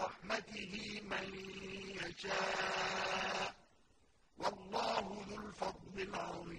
رحمته من يشاء. والله ذو الفضل العظيم.